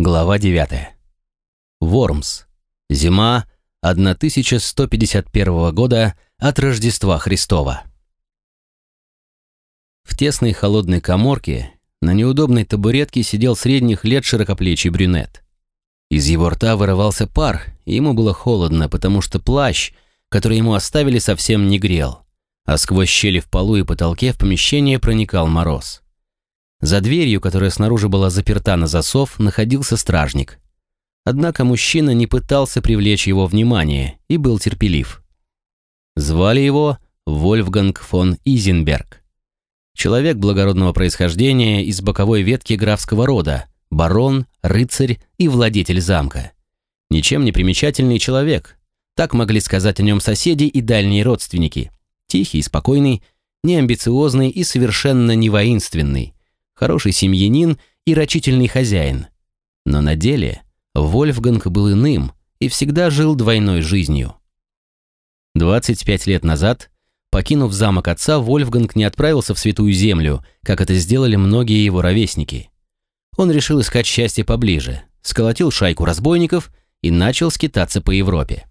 Глава 9. Вормс. Зима 1151 года от Рождества Христова. В тесной холодной коморке на неудобной табуретке сидел средних лет широкоплечий брюнет. Из его рта вырывался пар, и ему было холодно, потому что плащ, который ему оставили, совсем не грел, а сквозь щели в полу и потолке в помещение проникал мороз. За дверью, которая снаружи была заперта на засов, находился стражник. Однако мужчина не пытался привлечь его внимание и был терпелив. Звали его Вольфганг фон Изенберг. Человек благородного происхождения из боковой ветки графского рода, барон, рыцарь и владетель замка. Ничем не примечательный человек. Так могли сказать о нем соседи и дальние родственники. Тихий, спокойный, неамбициозный и совершенно не воинственный хороший семьянин и рачительный хозяин. Но на деле Вольфганг был иным и всегда жил двойной жизнью. 25 лет назад, покинув замок отца, Вольфганг не отправился в Святую Землю, как это сделали многие его ровесники. Он решил искать счастье поближе, сколотил шайку разбойников и начал скитаться по Европе.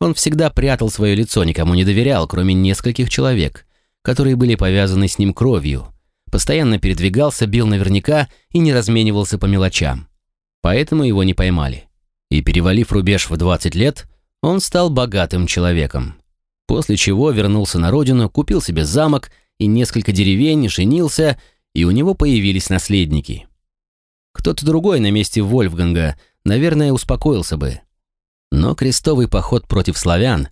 Он всегда прятал свое лицо, никому не доверял, кроме нескольких человек, которые были повязаны с ним кровью, постоянно передвигался, бил наверняка и не разменивался по мелочам. Поэтому его не поймали. И перевалив рубеж в 20 лет, он стал богатым человеком. После чего вернулся на родину, купил себе замок и несколько деревень, женился, и у него появились наследники. Кто-то другой на месте Вольфганга, наверное, успокоился бы. Но крестовый поход против славян,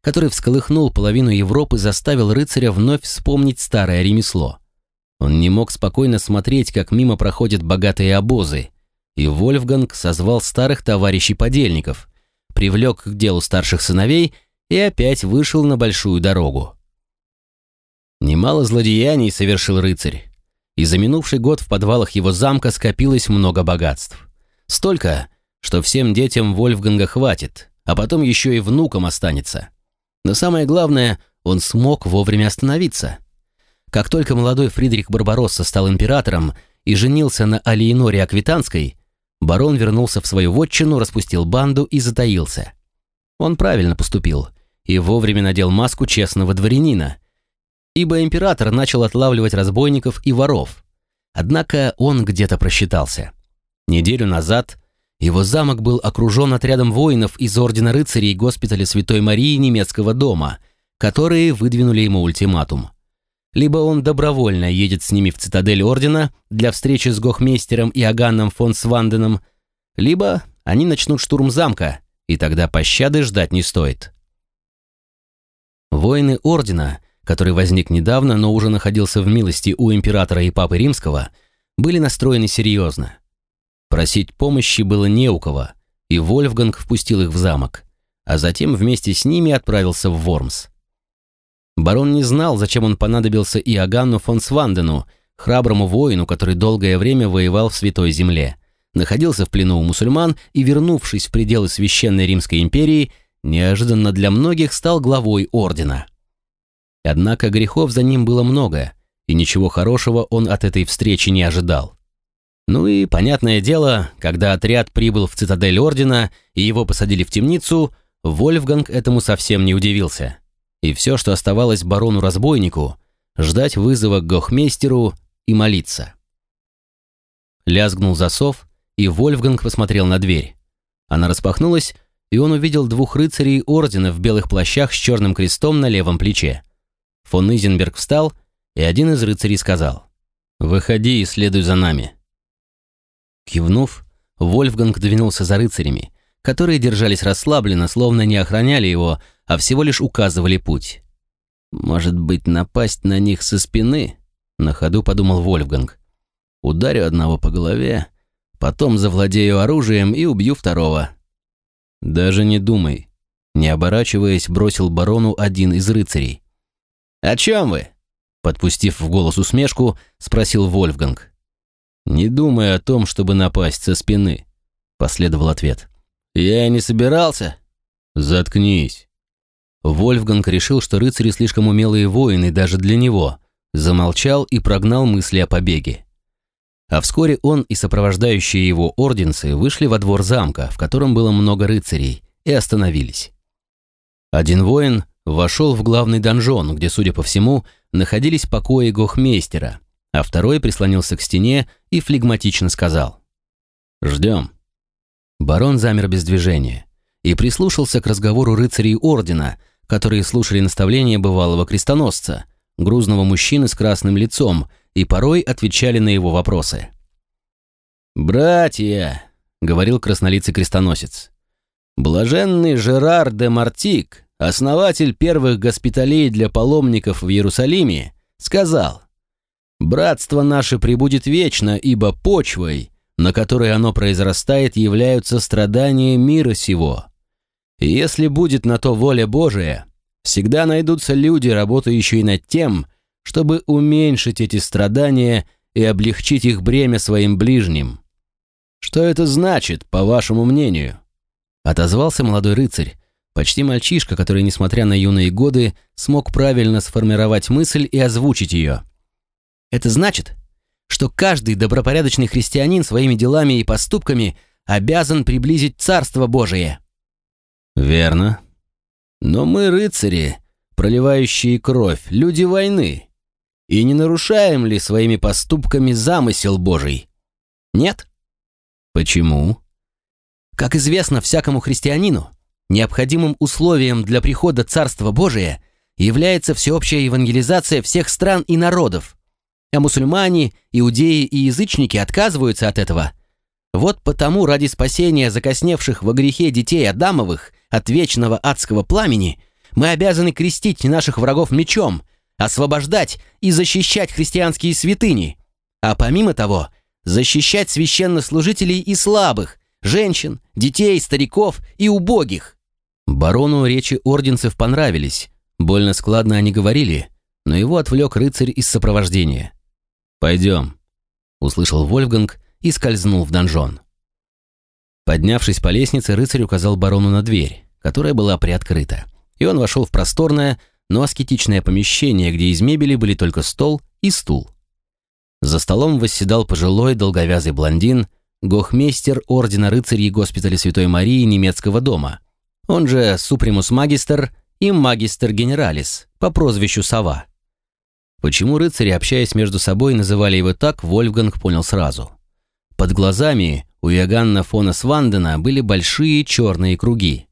который всколыхнул половину Европы, заставил рыцаря вновь вспомнить старое ремесло – он не мог спокойно смотреть, как мимо проходят богатые обозы, и Вольфганг созвал старых товарищей-подельников, привлек к делу старших сыновей и опять вышел на большую дорогу. Немало злодеяний совершил рыцарь, и за минувший год в подвалах его замка скопилось много богатств. Столько, что всем детям Вольфганга хватит, а потом еще и внукам останется. Но самое главное, он смог вовремя остановиться – как только молодой Фридрих Барбаросса стал императором и женился на Алиеноре Аквитанской, барон вернулся в свою вотчину, распустил банду и затаился. Он правильно поступил и вовремя надел маску честного дворянина, ибо император начал отлавливать разбойников и воров. Однако он где-то просчитался. Неделю назад его замок был окружен отрядом воинов из Ордена рыцарей госпиталя Святой Марии немецкого дома, которые выдвинули ему ультиматум – либо он добровольно едет с ними в цитадель Ордена для встречи с Гохмейстером и Аганном фон Сванденом, либо они начнут штурм замка, и тогда пощады ждать не стоит. Воины Ордена, который возник недавно, но уже находился в милости у императора и папы римского, были настроены серьезно. Просить помощи было не у кого, и Вольфганг впустил их в замок, а затем вместе с ними отправился в Вормс. Барон не знал, зачем он понадобился Иоганну фон Свандену, храброму воину, который долгое время воевал в Святой Земле, находился в плену у мусульман и, вернувшись в пределы Священной Римской империи, неожиданно для многих стал главой ордена. Однако грехов за ним было много, и ничего хорошего он от этой встречи не ожидал. Ну и, понятное дело, когда отряд прибыл в цитадель ордена и его посадили в темницу, Вольфганг этому совсем не удивился и все, что оставалось барону-разбойнику, ждать вызова к гохмейстеру и молиться. Лязгнул засов, и Вольфганг посмотрел на дверь. Она распахнулась, и он увидел двух рыцарей ордена в белых плащах с черным крестом на левом плече. Фон Изенберг встал, и один из рыцарей сказал «Выходи и следуй за нами». Кивнув, Вольфганг двинулся за рыцарями, которые держались расслабленно, словно не охраняли его, а всего лишь указывали путь. «Может быть, напасть на них со спины?» — на ходу подумал Вольфганг. «Ударю одного по голове, потом завладею оружием и убью второго». «Даже не думай», — не оборачиваясь, бросил барону один из рыцарей. «О чем вы?» — подпустив в голос усмешку, спросил Вольфганг. «Не думай о том, чтобы напасть со спины», — последовал ответ. «Я и не собирался». «Заткнись». Вольфганг решил, что рыцари слишком умелые воины даже для него, замолчал и прогнал мысли о побеге. А вскоре он и сопровождающие его орденцы вышли во двор замка, в котором было много рыцарей, и остановились. Один воин вошел в главный донжон, где, судя по всему, находились покои гохмейстера, а второй прислонился к стене и флегматично сказал «Ждем». Барон замер без движения и прислушался к разговору рыцарей ордена, которые слушали наставления бывалого крестоносца, грузного мужчины с красным лицом, и порой отвечали на его вопросы. «Братья», — говорил краснолицый крестоносец, — «блаженный Жерар де Мартик, основатель первых госпиталей для паломников в Иерусалиме, сказал, «Братство наше пребудет вечно, ибо почвой, на которой оно произрастает, являются страдания мира сего. И если будет на то воля Божия, всегда найдутся люди, работающие над тем, чтобы уменьшить эти страдания и облегчить их бремя своим ближним. Что это значит, по вашему мнению? Отозвался молодой рыцарь, почти мальчишка, который, несмотря на юные годы, смог правильно сформировать мысль и озвучить ее. Это значит, что каждый добропорядочный христианин своими делами и поступками обязан приблизить Царство Божие. Верно. Но мы рыцари, проливающие кровь, люди войны. И не нарушаем ли своими поступками замысел Божий? Нет? Почему? Как известно всякому христианину, необходимым условием для прихода Царства Божия является всеобщая евангелизация всех стран и народов. А мусульмане, иудеи и язычники отказываются от этого. Вот потому ради спасения закосневших во грехе детей Адамовых от вечного адского пламени мы обязаны крестить наших врагов мечом – освобождать и защищать христианские святыни, а помимо того, защищать священнослужителей и слабых, женщин, детей, стариков и убогих. Барону речи орденцев понравились, больно складно они говорили, но его отвлек рыцарь из сопровождения. «Пойдем», — услышал Вольфганг и скользнул в донжон. Поднявшись по лестнице, рыцарь указал барону на дверь, которая была приоткрыта, и он вошел в просторное, но аскетичное помещение, где из мебели были только стол и стул. За столом восседал пожилой долговязый блондин, гохмейстер Ордена рыцарей госпиталя Святой Марии немецкого дома, он же супримус магистр и магистр генералис по прозвищу Сова. Почему рыцари, общаясь между собой, называли его так, Вольфганг понял сразу. Под глазами у Иоганна фона Свандена были большие черные круги.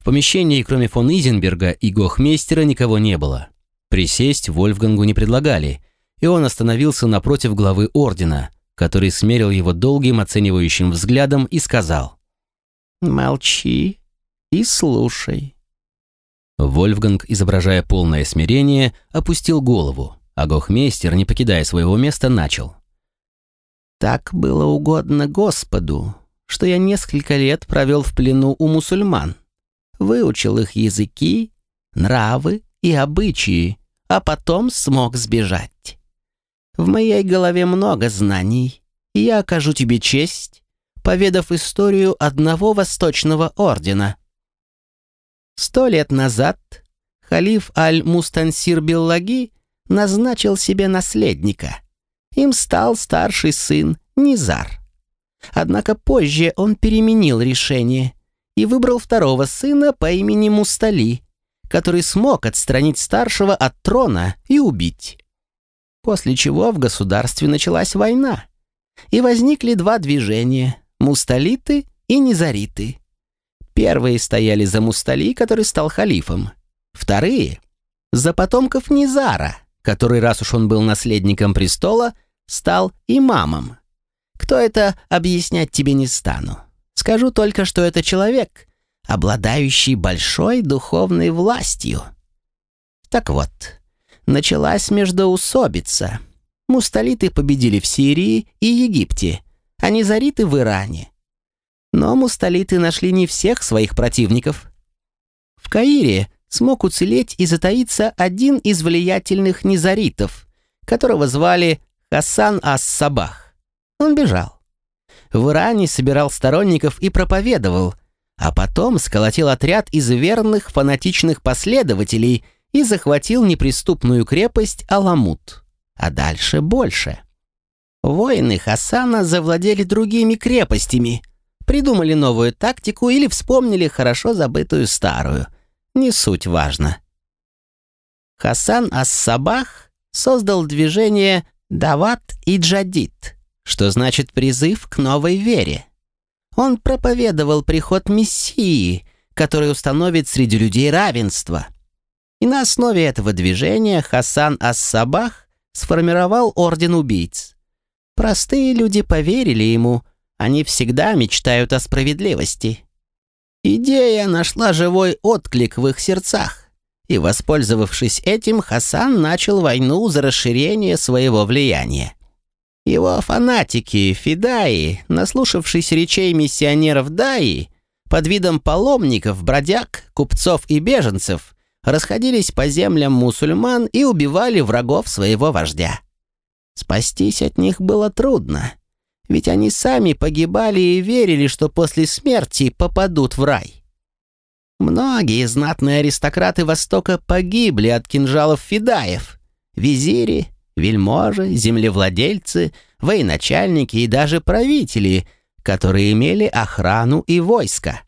В помещении, кроме фон Изенберга и Гохмейстера, никого не было. Присесть Вольфгангу не предлагали, и он остановился напротив главы ордена, который смерил его долгим оценивающим взглядом и сказал «Молчи и слушай». Вольфганг, изображая полное смирение, опустил голову, а Гохмейстер, не покидая своего места, начал. «Так было угодно Господу, что я несколько лет провел в плену у мусульман выучил их языки, нравы и обычаи, а потом смог сбежать. В моей голове много знаний, и я окажу тебе честь, поведав историю одного восточного ордена. Сто лет назад халиф Аль-Мустансир Биллаги назначил себе наследника. Им стал старший сын Низар. Однако позже он переменил решение и выбрал второго сына по имени Мустали, который смог отстранить старшего от трона и убить. После чего в государстве началась война, и возникли два движения – мусталиты и низариты. Первые стояли за Мустали, который стал халифом. Вторые – за потомков Низара, который, раз уж он был наследником престола, стал имамом. Кто это, объяснять тебе не стану. Скажу только, что это человек, обладающий большой духовной властью. Так вот, началась междоусобица. Мусталиты победили в Сирии и Египте, а низариты в Иране. Но мусталиты нашли не всех своих противников. В Каире смог уцелеть и затаиться один из влиятельных низаритов, которого звали Хасан ас-Сабах. Он бежал в Иране собирал сторонников и проповедовал, а потом сколотил отряд из верных фанатичных последователей и захватил неприступную крепость Аламут. А дальше больше. Воины Хасана завладели другими крепостями, придумали новую тактику или вспомнили хорошо забытую старую. Не суть важно. Хасан Ас-Сабах создал движение «Дават и Джадид», что значит призыв к новой вере. Он проповедовал приход Мессии, который установит среди людей равенство. И на основе этого движения Хасан Ас-Сабах сформировал Орден Убийц. Простые люди поверили ему, они всегда мечтают о справедливости. Идея нашла живой отклик в их сердцах, и, воспользовавшись этим, Хасан начал войну за расширение своего влияния. Его фанатики, фидаи, наслушавшись речей миссионеров Даи, под видом паломников, бродяг, купцов и беженцев, расходились по землям мусульман и убивали врагов своего вождя. Спастись от них было трудно, ведь они сами погибали и верили, что после смерти попадут в рай. Многие знатные аристократы Востока погибли от кинжалов фидаев. Визири, вельможи, землевладельцы, военачальники и даже правители, которые имели охрану и войско.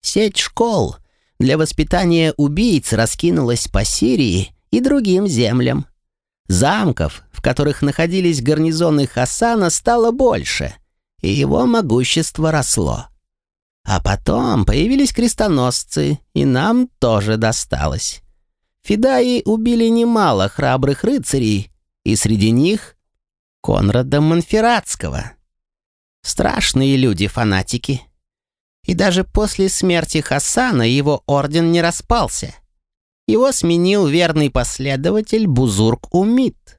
Сеть школ для воспитания убийц раскинулась по Сирии и другим землям. Замков, в которых находились гарнизоны Хасана, стало больше, и его могущество росло. А потом появились крестоносцы, и нам тоже досталось. Фидаи убили немало храбрых рыцарей, и среди них Конрада Монферратского. Страшные люди-фанатики. И даже после смерти Хасана его орден не распался. Его сменил верный последователь Бузург-Умид,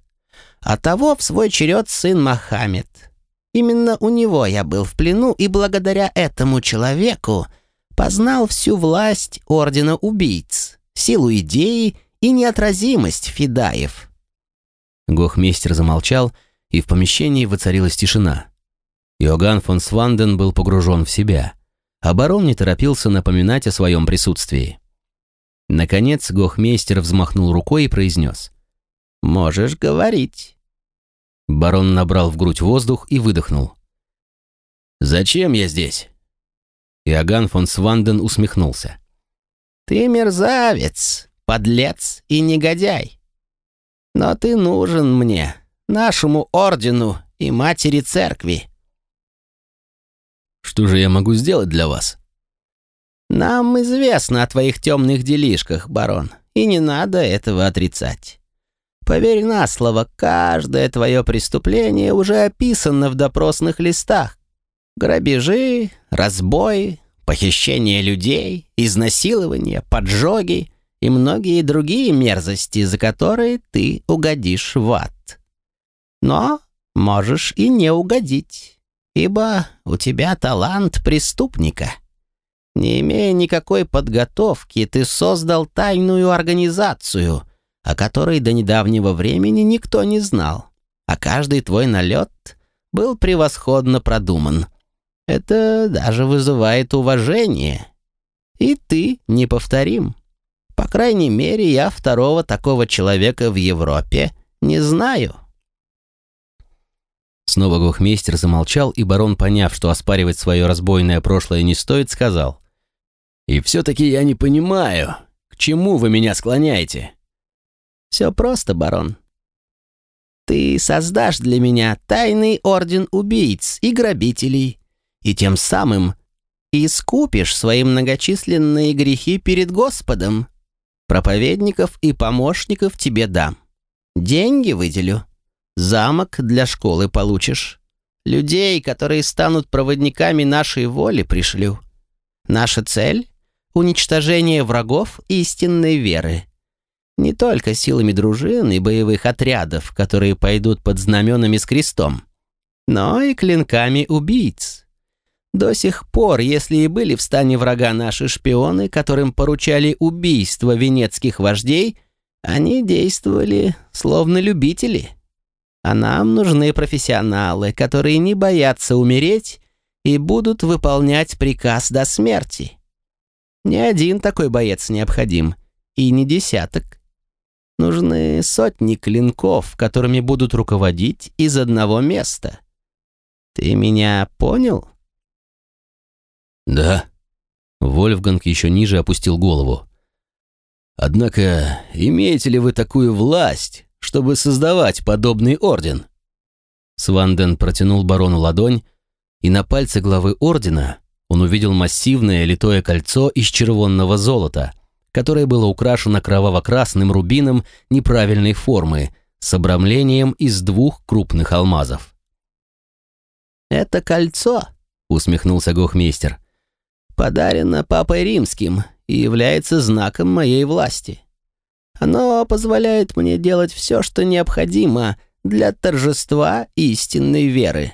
а того в свой черед сын Мохаммед. Именно у него я был в плену, и благодаря этому человеку познал всю власть Ордена Убийц, силу идеи и неотразимость Фидаев. Гохмейстер замолчал, и в помещении воцарилась тишина. Иоганн фон Сванден был погружен в себя, барон не торопился напоминать о своем присутствии. Наконец Гохмейстер взмахнул рукой и произнес. «Можешь говорить». Барон набрал в грудь воздух и выдохнул. «Зачем я здесь?» Иоганн фон Сванден усмехнулся. «Ты мерзавец, подлец и негодяй. Но ты нужен мне, нашему ордену и матери церкви». «Что же я могу сделать для вас?» «Нам известно о твоих темных делишках, барон, и не надо этого отрицать. Поверь на слово, каждое твое преступление уже описано в допросных листах. Грабежи, разбои, похищение людей, изнасилования, поджоги и многие другие мерзости, за которые ты угодишь в ад. Но можешь и не угодить, ибо у тебя талант преступника». Не имея никакой подготовки, ты создал тайную организацию, о которой до недавнего времени никто не знал, а каждый твой налет был превосходно продуман. Это даже вызывает уважение. И ты неповторим. По крайней мере, я второго такого человека в Европе не знаю». Снова Гохмейстер замолчал, и барон, поняв, что оспаривать свое разбойное прошлое не стоит, сказал. И все-таки я не понимаю, к чему вы меня склоняете?» «Все просто, барон. Ты создашь для меня тайный орден убийц и грабителей, и тем самым искупишь свои многочисленные грехи перед Господом. Проповедников и помощников тебе дам. Деньги выделю. Замок для школы получишь. Людей, которые станут проводниками нашей воли, пришлю. Наша цель уничтожение врагов истинной веры. Не только силами дружин и боевых отрядов, которые пойдут под знаменами с крестом, но и клинками убийц. До сих пор, если и были в стане врага наши шпионы, которым поручали убийство венецких вождей, они действовали словно любители. А нам нужны профессионалы, которые не боятся умереть и будут выполнять приказ до смерти. Не один такой боец необходим, и не десяток. Нужны сотни клинков, которыми будут руководить из одного места. Ты меня понял? Да. Вольфганг еще ниже опустил голову. Однако, имеете ли вы такую власть, чтобы создавать подобный орден? Сванден протянул барону ладонь, и на пальце главы ордена он увидел массивное литое кольцо из червонного золота, которое было украшено кроваво-красным рубином неправильной формы с обрамлением из двух крупных алмазов. «Это кольцо», — усмехнулся Гохмейстер, — «подарено Папой Римским и является знаком моей власти. Оно позволяет мне делать все, что необходимо для торжества истинной веры».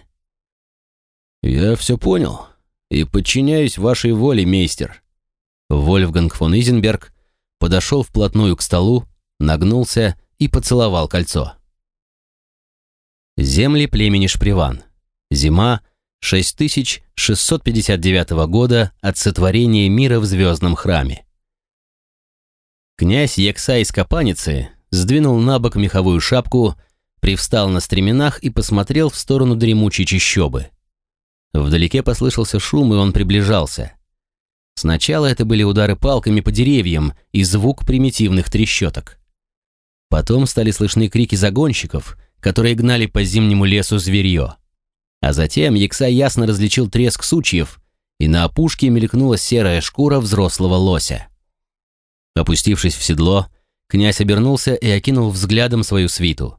«Я все понял и подчиняюсь вашей воле, мейстер». Вольфганг фон Изенберг подошел вплотную к столу, нагнулся и поцеловал кольцо. Земли племени Шприван. Зима 6659 года от сотворения мира в звездном храме. Князь Якса из Капаницы сдвинул на бок меховую шапку, привстал на стременах и посмотрел в сторону дремучей чащобы. Вдалеке послышался шум, и он приближался. Сначала это были удары палками по деревьям и звук примитивных трещоток. Потом стали слышны крики загонщиков, которые гнали по зимнему лесу зверье. А затем Якса ясно различил треск сучьев, и на опушке мелькнула серая шкура взрослого лося. Опустившись в седло, князь обернулся и окинул взглядом свою свиту.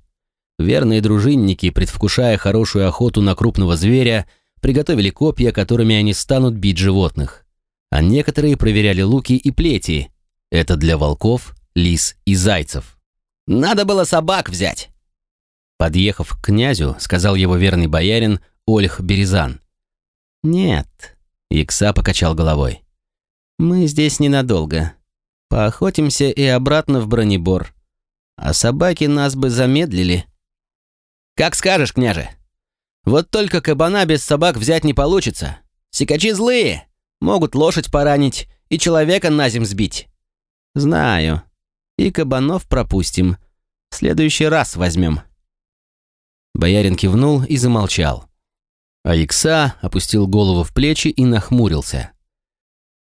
Верные дружинники, предвкушая хорошую охоту на крупного зверя, приготовили копья, которыми они станут бить животных. А некоторые проверяли луки и плети. Это для волков, лис и зайцев. «Надо было собак взять!» Подъехав к князю, сказал его верный боярин Ольх Березан. «Нет», — Икса покачал головой. «Мы здесь ненадолго. Поохотимся и обратно в бронебор. А собаки нас бы замедлили». «Как скажешь, княже. Вот только кабана без собак взять не получится. Сикачи злые, могут лошадь поранить и человека на зем сбить». «Знаю. И кабанов пропустим. В следующий раз возьмем». Боярин кивнул и замолчал. А Икса опустил голову в плечи и нахмурился.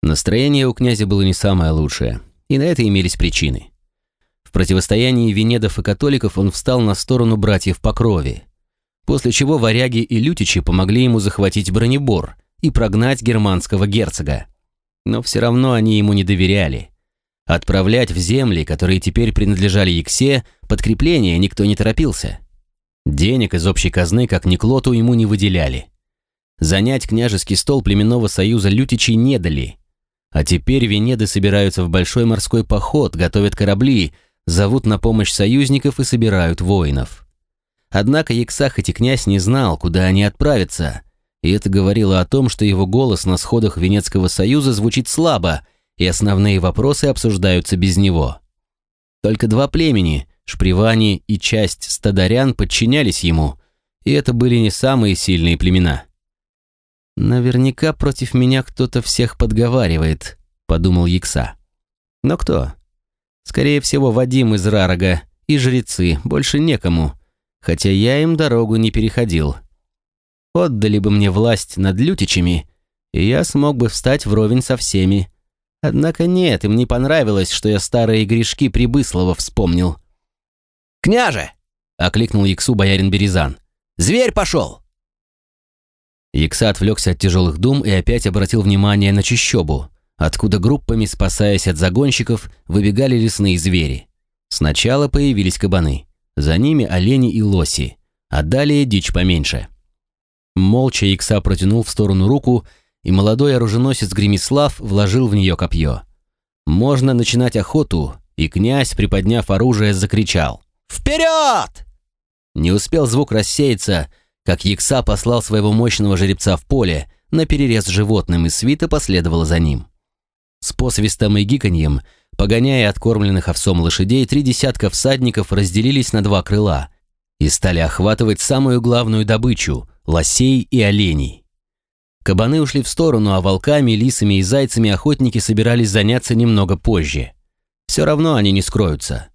Настроение у князя было не самое лучшее, и на это имелись причины. В противостоянии венедов и католиков он встал на сторону братьев по крови, после чего варяги и лютичи помогли ему захватить бронебор и прогнать германского герцога. Но все равно они ему не доверяли. Отправлять в земли, которые теперь принадлежали Иксе, подкрепление никто не торопился. Денег из общей казны, как ни клоту, ему не выделяли. Занять княжеский стол племенного союза лютичей не дали. А теперь Венеды собираются в большой морской поход, готовят корабли, зовут на помощь союзников и собирают воинов. Однако Якса хоть и князь не знал, куда они отправятся, и это говорило о том, что его голос на сходах Венецкого союза звучит слабо, и основные вопросы обсуждаются без него. Только два племени Шпривани и часть стадарян подчинялись ему, и это были не самые сильные племена. «Наверняка против меня кто-то всех подговаривает», — подумал Якса. «Но кто?» «Скорее всего, Вадим из Рарага и жрецы, больше некому, хотя я им дорогу не переходил. Отдали бы мне власть над лютичами, и я смог бы встать вровень со всеми. Однако нет, им не понравилось, что я старые грешки Прибыслова вспомнил». «Княже!» — окликнул Яксу боярин Березан. «Зверь пошел!» Якса отвлекся от тяжелых дум и опять обратил внимание на чащобу, откуда группами, спасаясь от загонщиков, выбегали лесные звери. Сначала появились кабаны, за ними олени и лоси, а далее дичь поменьше. Молча Якса протянул в сторону руку, и молодой оруженосец Гремислав вложил в нее копье. Можно начинать охоту, и князь, приподняв оружие, закричал. «Вперед!» Не успел звук рассеяться, как Якса послал своего мощного жеребца в поле, на перерез животным, и свита последовала за ним. С посвистом и гиканьем, погоняя откормленных овсом лошадей, три десятка всадников разделились на два крыла и стали охватывать самую главную добычу – лосей и оленей. Кабаны ушли в сторону, а волками, лисами и зайцами охотники собирались заняться немного позже. Все равно они не скроются.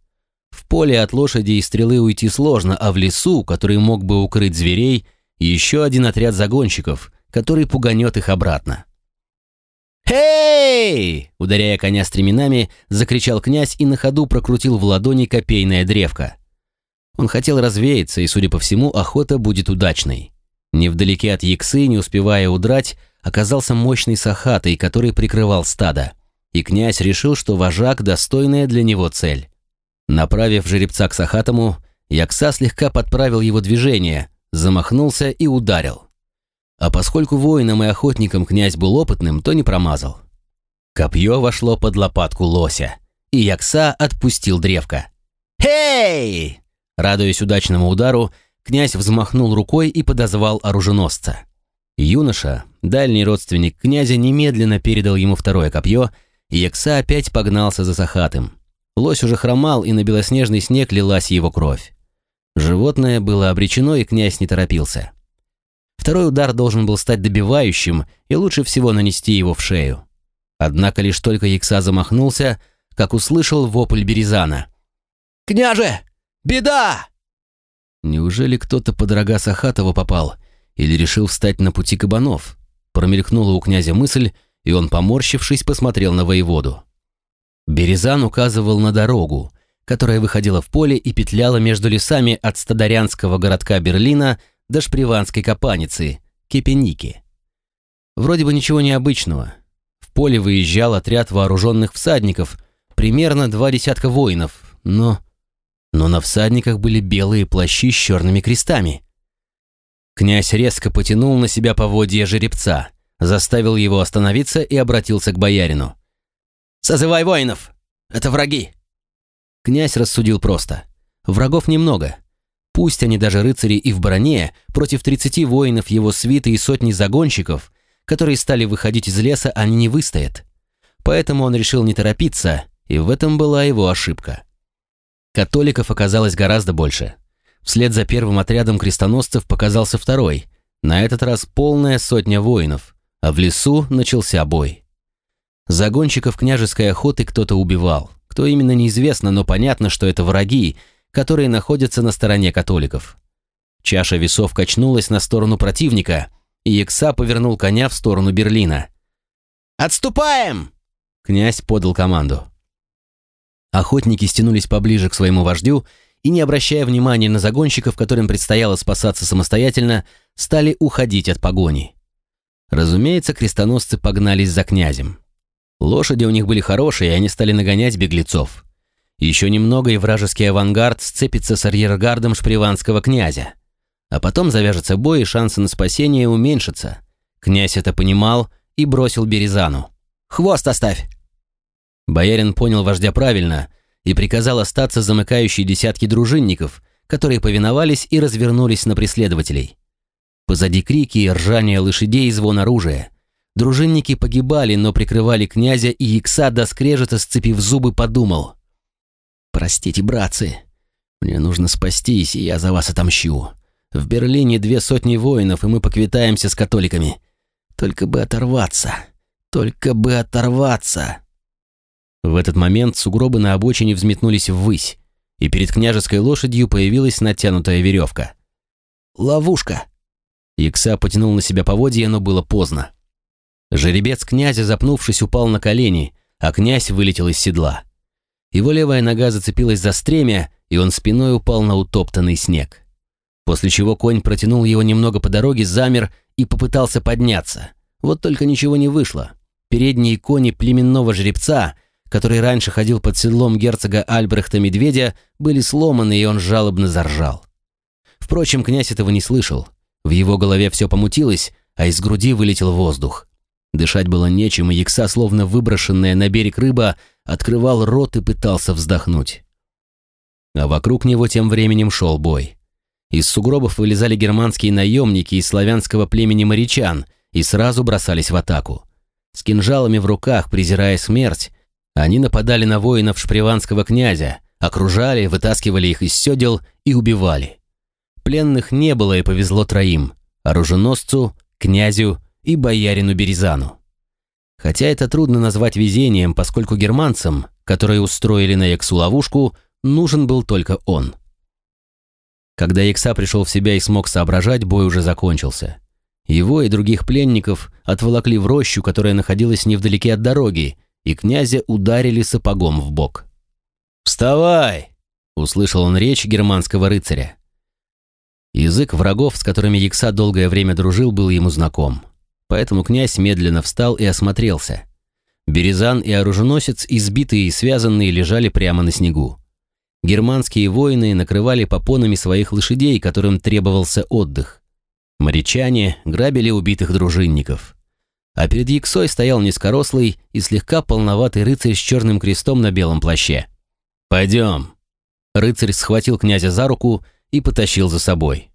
В поле от лошади и стрелы уйти сложно, а в лесу, который мог бы укрыть зверей, еще один отряд загонщиков, который пуганет их обратно. «Эй!» — ударяя коня стременами, закричал князь и на ходу прокрутил в ладони копейное древко. Он хотел развеяться, и, судя по всему, охота будет удачной. Невдалеке от Яксы, не успевая удрать, оказался мощный сахатый, который прикрывал стадо. И князь решил, что вожак – достойная для него цель. Направив жеребца к сахатому, Якса слегка подправил его движение, замахнулся и ударил. А поскольку воином и охотником князь был опытным, то не промазал. Копье вошло под лопатку лося, и Якса отпустил древко. «Эй!» Радуясь удачному удару, князь взмахнул рукой и подозвал оруженосца. Юноша, дальний родственник князя, немедленно передал ему второе копье, и Якса опять погнался за Сахатым. Лось уже хромал, и на белоснежный снег лилась его кровь. Животное было обречено, и князь не торопился. Второй удар должен был стать добивающим, и лучше всего нанести его в шею. Однако лишь только Якса замахнулся, как услышал вопль Березана. «Княже! Беда!» Неужели кто-то под рога Сахатова попал или решил встать на пути кабанов? Промелькнула у князя мысль, и он, поморщившись, посмотрел на воеводу. Березан указывал на дорогу, которая выходила в поле и петляла между лесами от стадарянского городка Берлина до Шприванской капаницы, Кепеники. Вроде бы ничего необычного. В поле выезжал отряд вооруженных всадников, примерно два десятка воинов, но... Но на всадниках были белые плащи с черными крестами. Князь резко потянул на себя поводья жеребца, заставил его остановиться и обратился к боярину. «Созывай воинов! Это враги!» Князь рассудил просто. Врагов немного. Пусть они даже рыцари и в броне, против 30 воинов его свиты и сотни загонщиков, которые стали выходить из леса, они не выстоят. Поэтому он решил не торопиться, и в этом была его ошибка. Католиков оказалось гораздо больше. Вслед за первым отрядом крестоносцев показался второй, на этот раз полная сотня воинов, а в лесу начался бой. Загонщиков княжеской охоты кто-то убивал. Кто именно неизвестно, но понятно, что это враги, которые находятся на стороне католиков. Чаша весов качнулась на сторону противника, и Екса повернул коня в сторону Берлина. «Отступаем!» Князь подал команду. Охотники стянулись поближе к своему вождю и, не обращая внимания на загонщиков, которым предстояло спасаться самостоятельно, стали уходить от погони. Разумеется, крестоносцы погнались за князем. Лошади у них были хорошие, и они стали нагонять беглецов. Еще немного, и вражеский авангард сцепится с арьергардом шприванского князя. А потом завяжется бой, и шансы на спасение уменьшатся. Князь это понимал и бросил Березану. «Хвост оставь!» Боярин понял вождя правильно и приказал остаться замыкающие десятки дружинников, которые повиновались и развернулись на преследователей. Позади крики ржание лошадей и звон оружия. Дружинники погибали, но прикрывали князя, и Икса до скрежета, сцепив зубы, подумал. «Простите, братцы, мне нужно спастись, и я за вас отомщу. В Берлине две сотни воинов, и мы поквитаемся с католиками. Только бы оторваться, только бы оторваться!» В этот момент сугробы на обочине взметнулись ввысь, и перед княжеской лошадью появилась натянутая веревка. «Ловушка!» Икса потянул на себя поводья, но было поздно. Жеребец князя, запнувшись, упал на колени, а князь вылетел из седла. Его левая нога зацепилась за стремя, и он спиной упал на утоптанный снег. После чего конь протянул его немного по дороге, замер и попытался подняться. Вот только ничего не вышло. Передние кони племенного жеребца который раньше ходил под седлом герцога Альбрехта Медведя, были сломаны, и он жалобно заржал. Впрочем, князь этого не слышал. В его голове все помутилось, а из груди вылетел воздух. Дышать было нечем, и Якса, словно выброшенная на берег рыба, открывал рот и пытался вздохнуть. А вокруг него тем временем шел бой. Из сугробов вылезали германские наемники из славянского племени морячан и сразу бросались в атаку. С кинжалами в руках, презирая смерть, они нападали на воинов шприванского князя, окружали, вытаскивали их из седел и убивали. Пленных не было и повезло троим – оруженосцу, князю и боярину Березану. Хотя это трудно назвать везением, поскольку германцам, которые устроили на Эксу ловушку, нужен был только он. Когда Икса пришел в себя и смог соображать, бой уже закончился. Его и других пленников отволокли в рощу, которая находилась невдалеке от дороги, и князя ударили сапогом в бок. «Вставай!» — услышал он речь германского рыцаря. Язык врагов, с которыми Якса долгое время дружил, был ему знаком. Поэтому князь медленно встал и осмотрелся. Березан и оруженосец, избитые и связанные, лежали прямо на снегу. Германские воины накрывали попонами своих лошадей, которым требовался отдых. Морячане грабили убитых дружинников. А перед Яксой стоял низкорослый и слегка полноватый рыцарь с черным крестом на белом плаще. «Пойдем». Рыцарь схватил князя за руку и потащил за собой.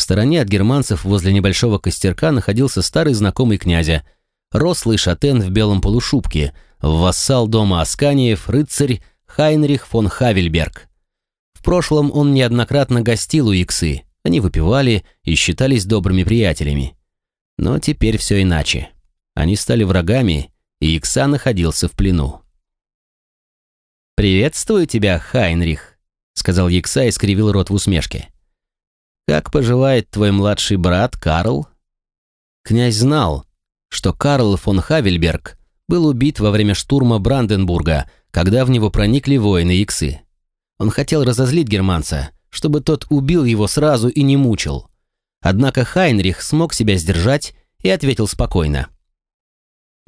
В стороне от германцев возле небольшого костерка находился старый знакомый князя, рослый шатен в белом полушубке, вассал дома Асканиев, рыцарь Хайнрих фон Хавельберг. В прошлом он неоднократно гостил у Иксы, они выпивали и считались добрыми приятелями. Но теперь все иначе. Они стали врагами, и Икса находился в плену. «Приветствую тебя, Хайнрих», — сказал Икса и скривил рот в усмешке. «Как поживает твой младший брат Карл?» Князь знал, что Карл фон Хавельберг был убит во время штурма Бранденбурга, когда в него проникли воины Иксы. Он хотел разозлить германца, чтобы тот убил его сразу и не мучил. Однако Хайнрих смог себя сдержать и ответил спокойно.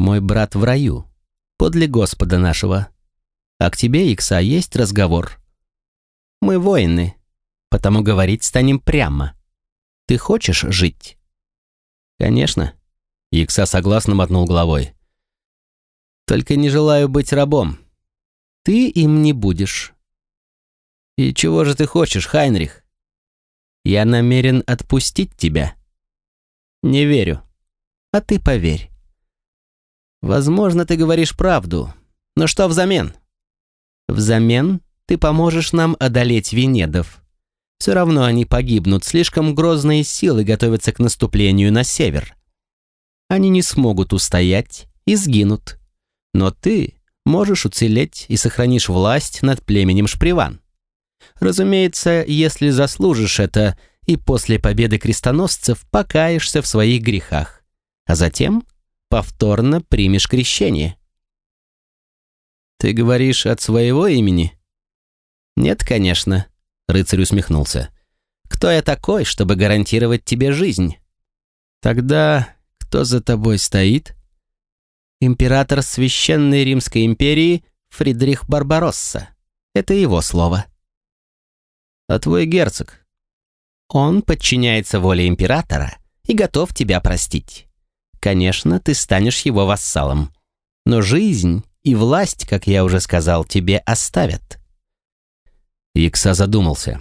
«Мой брат в раю, подле Господа нашего. А к тебе, Икса, есть разговор. Мы воины, потому говорить станем прямо. Ты хочешь жить?» «Конечно». Икса согласно мотнул головой. «Только не желаю быть рабом. Ты им не будешь. «И чего же ты хочешь, Хайнрих?» «Я намерен отпустить тебя». «Не верю. А ты поверь». «Возможно, ты говоришь правду. Но что взамен?» «Взамен ты поможешь нам одолеть Венедов. Все равно они погибнут, слишком грозные силы готовятся к наступлению на север. Они не смогут устоять и сгинут. Но ты можешь уцелеть и сохранишь власть над племенем Шприван. Разумеется, если заслужишь это и после победы крестоносцев покаешься в своих грехах, а затем повторно примешь крещение. Ты говоришь от своего имени? Нет, конечно, рыцарь усмехнулся. Кто я такой, чтобы гарантировать тебе жизнь? Тогда кто за тобой стоит? Император Священной Римской империи Фридрих Барбаросса. Это его слово а твой герцог. Он подчиняется воле императора и готов тебя простить. Конечно, ты станешь его вассалом. Но жизнь и власть, как я уже сказал, тебе оставят». Икса задумался.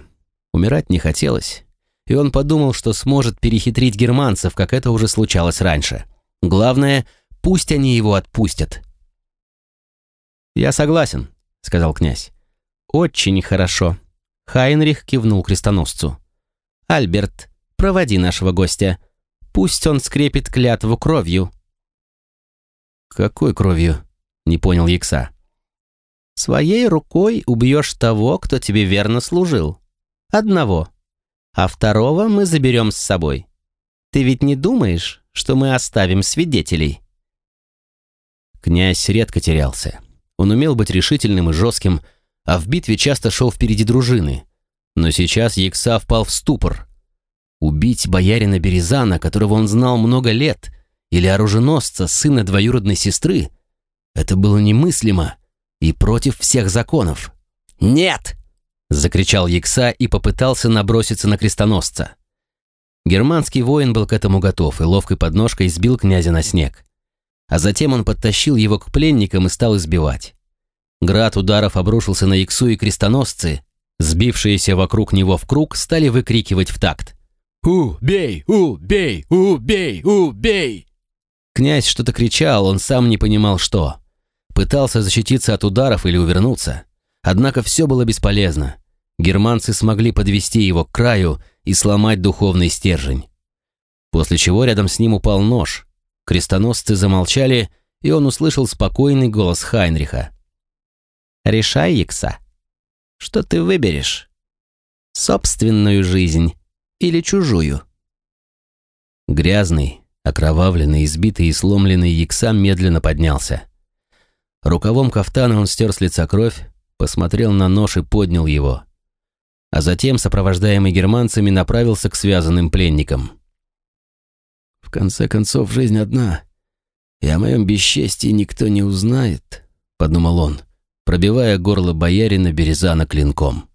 Умирать не хотелось, и он подумал, что сможет перехитрить германцев, как это уже случалось раньше. Главное, пусть они его отпустят. «Я согласен», — сказал князь. «Очень хорошо. Хайнрих кивнул крестоносцу. «Альберт, проводи нашего гостя. Пусть он скрепит клятву кровью». «Какой кровью?» — не понял Якса. «Своей рукой убьешь того, кто тебе верно служил. Одного. А второго мы заберем с собой. Ты ведь не думаешь, что мы оставим свидетелей?» Князь редко терялся. Он умел быть решительным и жестким, а в битве часто шел впереди дружины. Но сейчас Якса впал в ступор. Убить боярина Березана, которого он знал много лет, или оруженосца, сына двоюродной сестры, это было немыслимо и против всех законов. «Нет!» — закричал Якса и попытался наброситься на крестоносца. Германский воин был к этому готов и ловкой подножкой сбил князя на снег. А затем он подтащил его к пленникам и стал избивать. Град ударов обрушился на Иксу и крестоносцы. Сбившиеся вокруг него в круг стали выкрикивать в такт. «Убей! Убей! Убей! Убей!» Князь что-то кричал, он сам не понимал, что. Пытался защититься от ударов или увернуться. Однако все было бесполезно. Германцы смогли подвести его к краю и сломать духовный стержень. После чего рядом с ним упал нож. Крестоносцы замолчали, и он услышал спокойный голос Хайнриха. «Решай, Икса. Что ты выберешь? Собственную жизнь или чужую?» Грязный, окровавленный, избитый и сломленный Яксам медленно поднялся. Рукавом кафтана он стер с лица кровь, посмотрел на нож и поднял его. А затем, сопровождаемый германцами, направился к связанным пленникам. «В конце концов, жизнь одна, и о моем бесчестии никто не узнает», — подумал он, пробивая горло боярина Березана клинком.